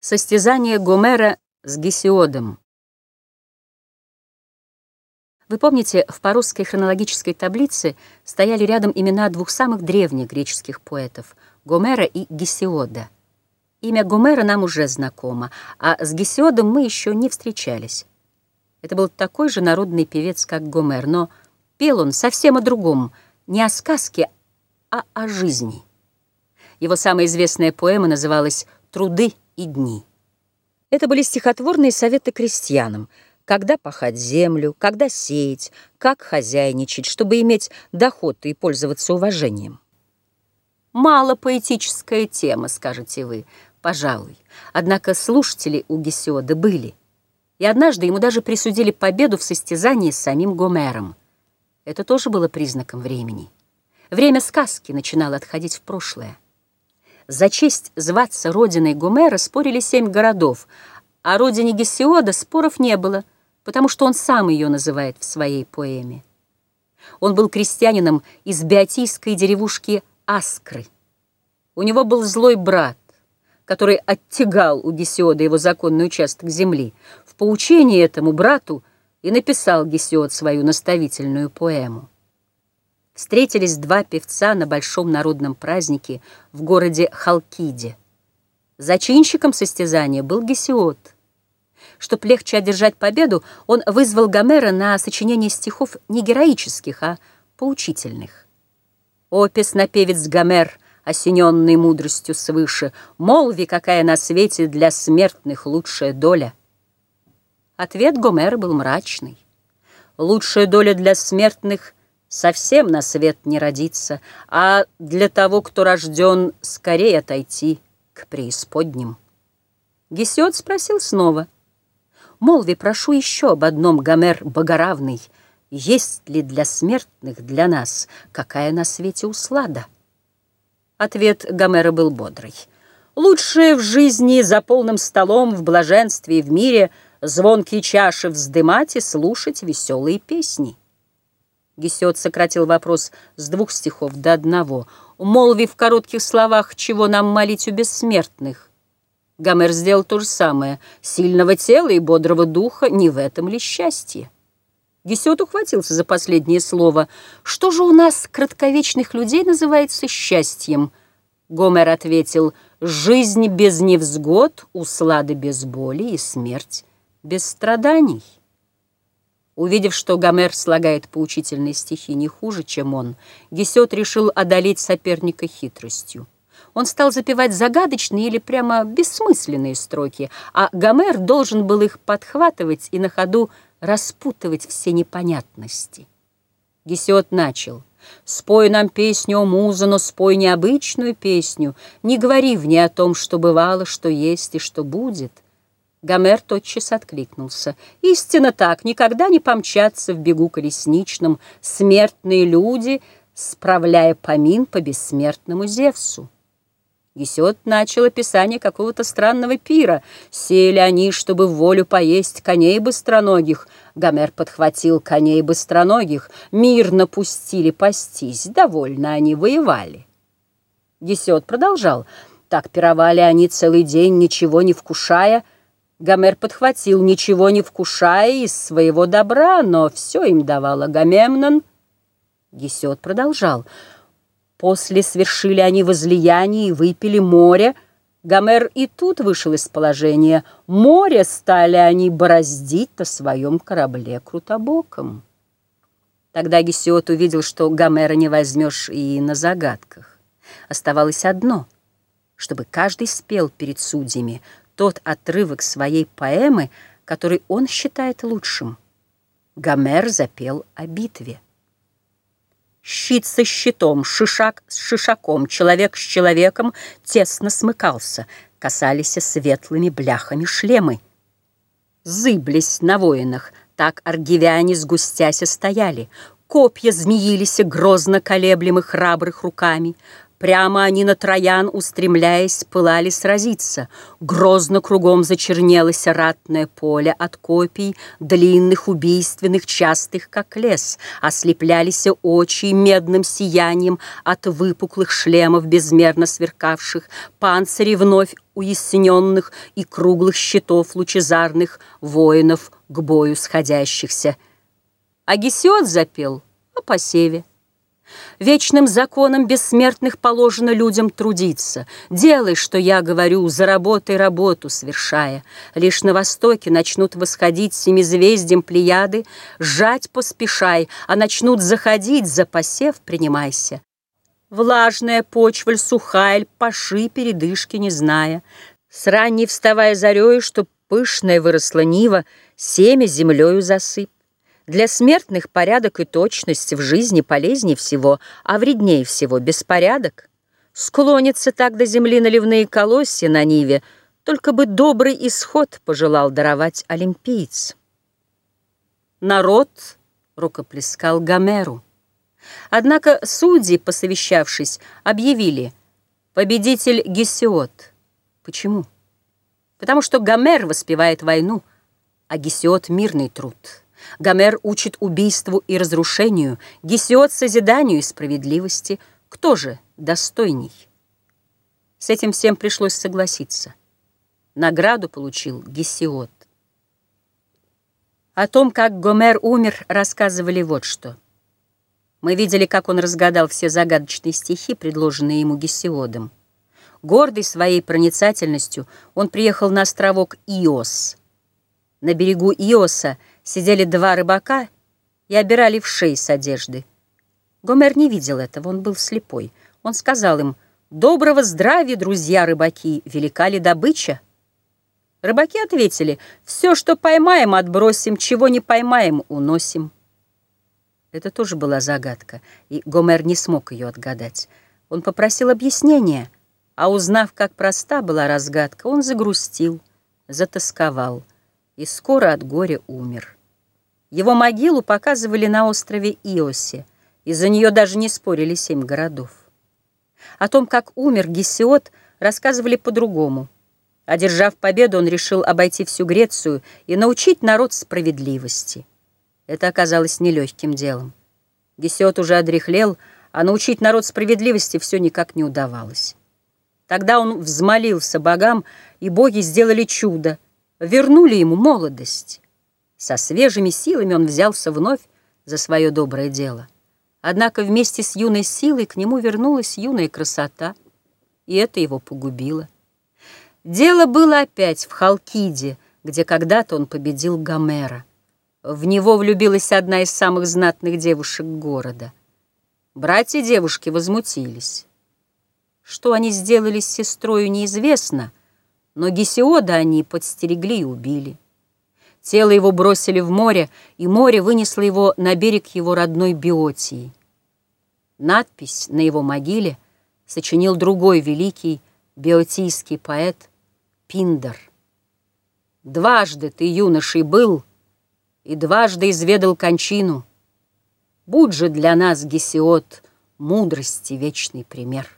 Состязание Гомера с Гесиодом. Вы помните, в парусской хронологической таблице стояли рядом имена двух самых древних греческих поэтов — Гомера и Гесиода. Имя Гомера нам уже знакомо, а с Гесиодом мы еще не встречались. Это был такой же народный певец, как Гомер, но пел он совсем о другом, не о сказке, а о жизни. Его самая известная поэма называлась «Труды и дни». Это были стихотворные советы крестьянам, когда пахать землю, когда сеять, как хозяйничать, чтобы иметь доход и пользоваться уважением. Мало поэтическая тема, скажете вы, пожалуй. Однако слушатели у Гесиода были. И однажды ему даже присудили победу в состязании с самим Гомером. Это тоже было признаком времени. Время сказки начинало отходить в прошлое. За честь зваться родиной Гомера спорили семь городов, а родине Гесиода споров не было, потому что он сам ее называет в своей поэме. Он был крестьянином из биотийской деревушки Аскры. У него был злой брат, который оттягал у Гесиода его законный участок земли. В поучении этому брату и написал Гесиод свою наставительную поэму встретились два певца на большом народном празднике в городе Халкиде. Зачинщиком состязания был Гесиод. Чтоб легче одержать победу, он вызвал Гомера на сочинение стихов не героических, а поучительных. «О, песнопевец Гомер, осененный мудростью свыше, молви, какая на свете для смертных лучшая доля!» Ответ Гомера был мрачный. «Лучшая доля для смертных — совсем на свет не родиться, а для того, кто рожден, скорее отойти к преисподним. Гесиод спросил снова. «Молви, прошу еще об одном, Гомер Богоравный, есть ли для смертных, для нас, какая на свете услада?» Ответ Гомера был бодрый. «Лучшее в жизни за полным столом, в блаженстве и в мире звонкие чаши вздымать и слушать веселые песни». Гесиод сократил вопрос с двух стихов до одного, умолвив в коротких словах, чего нам молить у бессмертных. Гомер сделал то же самое. Сильного тела и бодрого духа не в этом ли счастье? Гесиод ухватился за последнее слово. Что же у нас, кратковечных людей, называется счастьем? Гомер ответил, жизнь без невзгод, услады без боли и смерть без страданий. Увидев, что Гомер слагает поучительные стихи не хуже, чем он, Гесет решил одолеть соперника хитростью. Он стал запевать загадочные или прямо бессмысленные строки, а Гомер должен был их подхватывать и на ходу распутывать все непонятности. Гесиот начал. «Спой нам песню, о муза, но спой необычную песню. Не говори в ней о том, что бывало, что есть и что будет». Гомер тотчас откликнулся. «Истинно так, никогда не помчатся в бегу колесничном смертные люди, справляя помин по бессмертному Зевсу». Гесиод начал описание какого-то странного пира. Сели они, чтобы в волю поесть коней быстроногих. Гомер подхватил коней быстроногих. Мирно пустили пастись, довольно они воевали. Гесиод продолжал. Так пировали они целый день, ничего не вкушая, — Гомер подхватил, ничего не вкушая из своего добра, но все им давал Агамемнон. Гесиод продолжал. После свершили они возлияние и выпили море. Гомер и тут вышел из положения. Море стали они бороздить на своем корабле крутобоком. Тогда Гесиод увидел, что Гомера не возьмешь и на загадках. Оставалось одно — чтобы каждый спел перед судьями тот отрывок своей поэмы, который он считает лучшим. Гомер запел о битве. Щит со щитом, шишак с шишаком, человек с человеком тесно смыкался, касались светлыми бляхами шлемы. Зыблись на воинах, так аргивяне сгустяся стояли, копья змеились грозно колеблемы храбрых руками, Прямо они на Троян, устремляясь, пылали сразиться. Грозно кругом зачернелось ратное поле от копий, длинных, убийственных, частых, как лес. Ослеплялись очи медным сиянием от выпуклых шлемов, безмерно сверкавших, панцири вновь уясненных и круглых щитов лучезарных воинов к бою сходящихся. А Гесиод запел о посеве. Вечным законом бессмертных положено людям трудиться. Делай, что я говорю, за работой работу свершая. Лишь на востоке начнут восходить семизвездием плеяды, Жать поспешай, а начнут заходить, за посев принимайся. Влажная почва ль, сухая ль, паши передышки не зная. С ранней вставая зарею, чтоб пышная выросла нива, Семя землею засыпь. Для смертных порядок и точность в жизни полезнее всего, а вреднее всего беспорядок. Склонится так до земли наливные колосья на ниве, только бы добрый исход пожелал даровать олимпиец. Народ рукоплескал Гомеру. Однако судьи, посовещавшись, объявили «Победитель Гесиод». Почему? Потому что Гомер воспевает войну, а Гесиод — мирный труд. Гомер учит убийству и разрушению, Гесиод — созиданию и справедливости. Кто же достойней? С этим всем пришлось согласиться. Награду получил Гесиод. О том, как Гомер умер, рассказывали вот что. Мы видели, как он разгадал все загадочные стихи, предложенные ему Гесиодом. Гордый своей проницательностью, он приехал на островок Иос. На берегу Иоса сидели два рыбака и обирали в шеи с одежды. Гомер не видел этого, он был слепой. Он сказал им, «Доброго здравия, друзья рыбаки, велика ли добыча?» Рыбаки ответили, «Все, что поймаем, отбросим, чего не поймаем, уносим». Это тоже была загадка, и Гомер не смог ее отгадать. Он попросил объяснения, а узнав, как проста была разгадка, он загрустил, затасковал и скоро от горя умер. Его могилу показывали на острове Иосе. Из-за нее даже не спорили семь городов. О том, как умер Гесиод, рассказывали по-другому. Одержав победу, он решил обойти всю Грецию и научить народ справедливости. Это оказалось нелегким делом. Гесиод уже одряхлел, а научить народ справедливости все никак не удавалось. Тогда он взмолился богам, и боги сделали чудо, вернули ему молодость. Со свежими силами он взялся вновь за свое доброе дело. Однако вместе с юной силой к нему вернулась юная красота, и это его погубило. Дело было опять в Халкиде, где когда-то он победил Гомера. В него влюбилась одна из самых знатных девушек города. Братья девушки возмутились. Что они сделали с сестрою, неизвестно, но Гесиода они подстерегли и убили. Тело его бросили в море, и море вынесло его на берег его родной Биотии. Надпись на его могиле сочинил другой великий биотийский поэт Пиндер. «Дважды ты, юношей, был, и дважды изведал кончину. Будь же для нас, Гесиод, мудрости вечный пример».